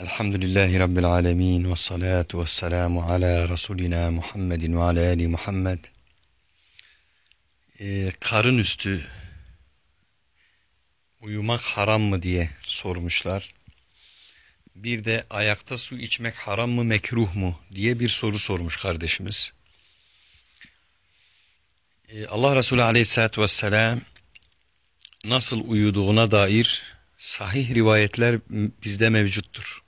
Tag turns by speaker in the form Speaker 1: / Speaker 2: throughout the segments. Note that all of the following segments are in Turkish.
Speaker 1: Elhamdülillahi Rabbil alemin ve salatu ve selamu ala Resulina Muhammedin ve ala Ali Muhammed. Ee, karın üstü uyumak haram mı diye sormuşlar. Bir de ayakta su içmek haram mı mekruh mu diye bir soru sormuş kardeşimiz. Ee, Allah Resulü aleyhissalatü vesselam nasıl uyuduğuna dair sahih rivayetler bizde mevcuttur.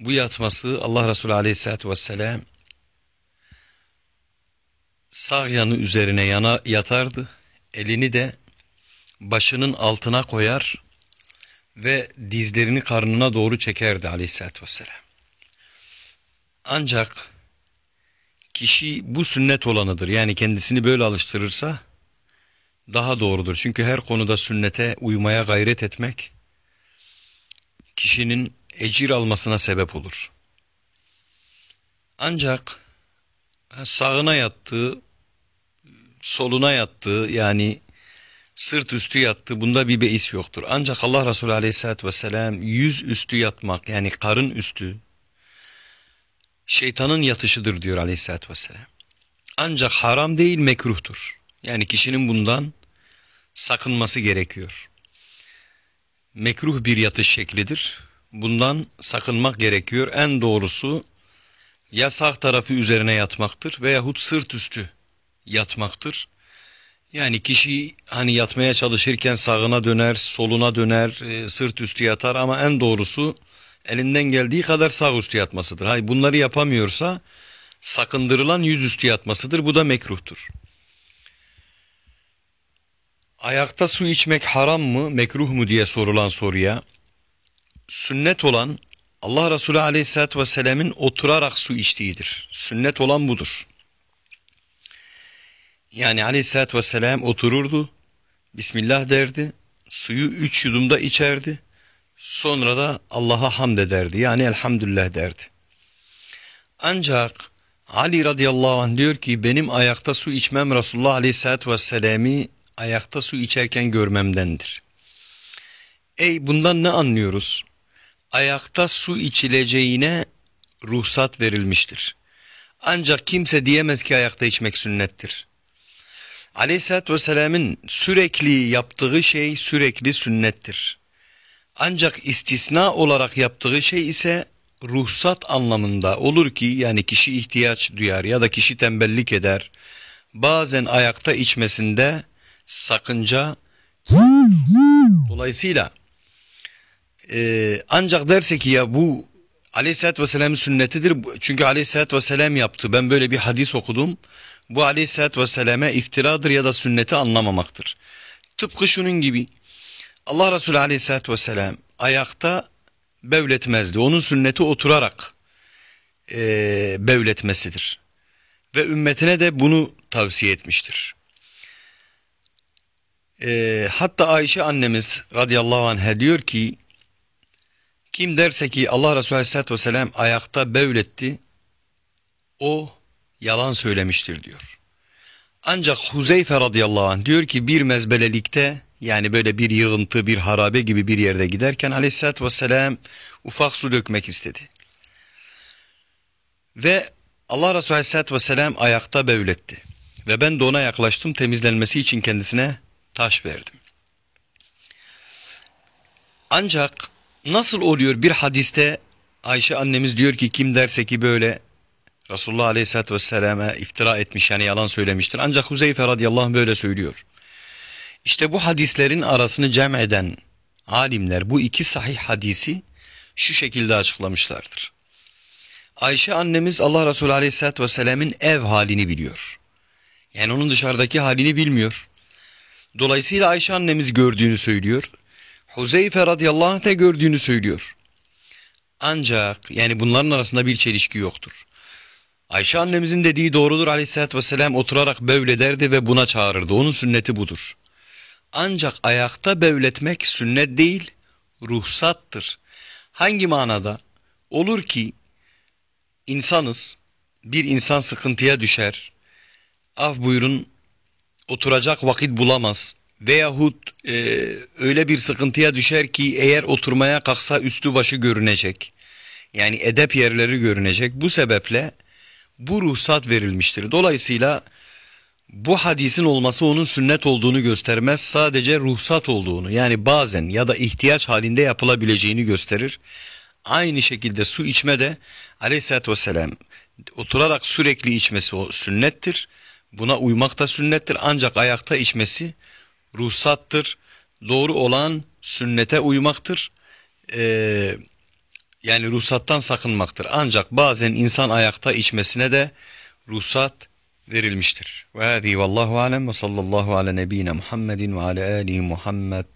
Speaker 1: Bu yatması Allah Resulü aleyhissalatü vesselam sağ yanı üzerine yana yatardı. Elini de başının altına koyar ve dizlerini karnına doğru çekerdi aleyhissalatü vesselam. Ancak kişi bu sünnet olanıdır. Yani kendisini böyle alıştırırsa daha doğrudur. Çünkü her konuda sünnete uymaya gayret etmek kişinin ecir almasına sebep olur. Ancak sağına yattığı, soluna yattığı yani sırt üstü yattığı bunda bir beis yoktur. Ancak Allah Resulü aleyhissalatü vesselam yüz üstü yatmak yani karın üstü şeytanın yatışıdır diyor aleyhissalatü vesselam. Ancak haram değil mekruhtur. Yani kişinin bundan sakınması gerekiyor. Mekruh bir yatış şeklidir. Bundan sakınmak gerekiyor. En doğrusu ya sağ tarafı üzerine yatmaktır veyahut sırt üstü yatmaktır. Yani kişi hani yatmaya çalışırken sağına döner, soluna döner, e, sırt üstü yatar ama en doğrusu elinden geldiği kadar sağ üstü yatmasıdır. Hayır bunları yapamıyorsa sakındırılan yüzüstü yatmasıdır. Bu da mekruhtur. Ayakta su içmek haram mı, mekruh mu diye sorulan soruya sünnet olan Allah Resulü Aleyhisselatü Vesselam'ın oturarak su içtiğidir. Sünnet olan budur. Yani Aleyhisselatü Vesselam otururdu, Bismillah derdi, suyu üç yudumda içerdi, sonra da Allah'a hamd ederdi. Yani elhamdülillah derdi. Ancak Ali radıyallahu anh diyor ki benim ayakta su içmem Resulullah Aleyhisselatü Vesselam'ı ayakta su içerken görmemdendir. Ey bundan ne anlıyoruz? Ayakta su içileceğine ruhsat verilmiştir. Ancak kimse diyemez ki ayakta içmek sünnettir. Aleyhisselatü Vesselam'ın sürekli yaptığı şey sürekli sünnettir. Ancak istisna olarak yaptığı şey ise ruhsat anlamında olur ki yani kişi ihtiyaç duyar ya da kişi tembellik eder. Bazen ayakta içmesinde sakınca dolayısıyla e, ancak derse ki ya bu aleyhissalatü vesselam'ın sünnetidir. Çünkü aleyhissalatü vesselam yaptı. Ben böyle bir hadis okudum. Bu aleyhissalatü vesselam'e iftiradır ya da sünneti anlamamaktır. Tıpkı şunun gibi. Allah Resulü aleyhissalatü vesselam ayakta bevletmezdi. Onun sünneti oturarak e, bevletmesidir. Ve ümmetine de bunu tavsiye etmiştir. E, hatta Ayşe annemiz radıyallahu anh'a diyor ki kim derse ki Allah Resulü aleyhissalatü vesselam ayakta bevletti o yalan söylemiştir diyor. Ancak Huzeyfe radıyallahu anh diyor ki bir mezbelelikte yani böyle bir yığıntı bir harabe gibi bir yerde giderken aleyhissalatü vesselam ufak su dökmek istedi. Ve Allah Resulü aleyhissalatü vesselam ayakta bevletti. Ve ben de ona yaklaştım temizlenmesi için kendisine taş verdim. Ancak nasıl oluyor bir hadiste Ayşe annemiz diyor ki kim derse ki böyle Resulullah Aleyhisselatü Vesselam'a iftira etmiş yani yalan söylemiştir. Ancak Huzeyfe radıyallahu anh böyle söylüyor. İşte bu hadislerin arasını cem eden alimler bu iki sahih hadisi şu şekilde açıklamışlardır. Ayşe annemiz Allah Resulü Aleyhisselatü Vesselam'ın ev halini biliyor. Yani onun dışarıdaki halini bilmiyor. Dolayısıyla Ayşe annemiz gördüğünü söylüyor. Huzeyfe radıyallahu anh de gördüğünü söylüyor. Ancak yani bunların arasında bir çelişki yoktur. Ayşe annemizin dediği doğrudur aleyhissalatü vesselam oturarak bevlederdi ve buna çağırırdı. Onun sünneti budur. Ancak ayakta bevletmek sünnet değil, ruhsattır. Hangi manada? Olur ki insanız, bir insan sıkıntıya düşer, af buyurun oturacak vakit bulamaz, veyahut e, öyle bir sıkıntıya düşer ki eğer oturmaya kalksa üstü başı görünecek. Yani edep yerleri görünecek. Bu sebeple bu ruhsat verilmiştir. Dolayısıyla bu hadisin olması onun sünnet olduğunu göstermez. Sadece ruhsat olduğunu yani bazen ya da ihtiyaç halinde yapılabileceğini gösterir. Aynı şekilde su içme de aleyhissalatü vesselam oturarak sürekli içmesi o sünnettir. Buna uymak da sünnettir ancak ayakta içmesi ruhsattır. Doğru olan sünnete uymaktır. Ee, yani ruhsattan sakınmaktır. Ancak bazen insan ayakta içmesine de ruhsat verilmiştir. Ve hâzî vallahu alem ve sallallahu ala nebine Muhammedin ve ala âlihi Muhammed.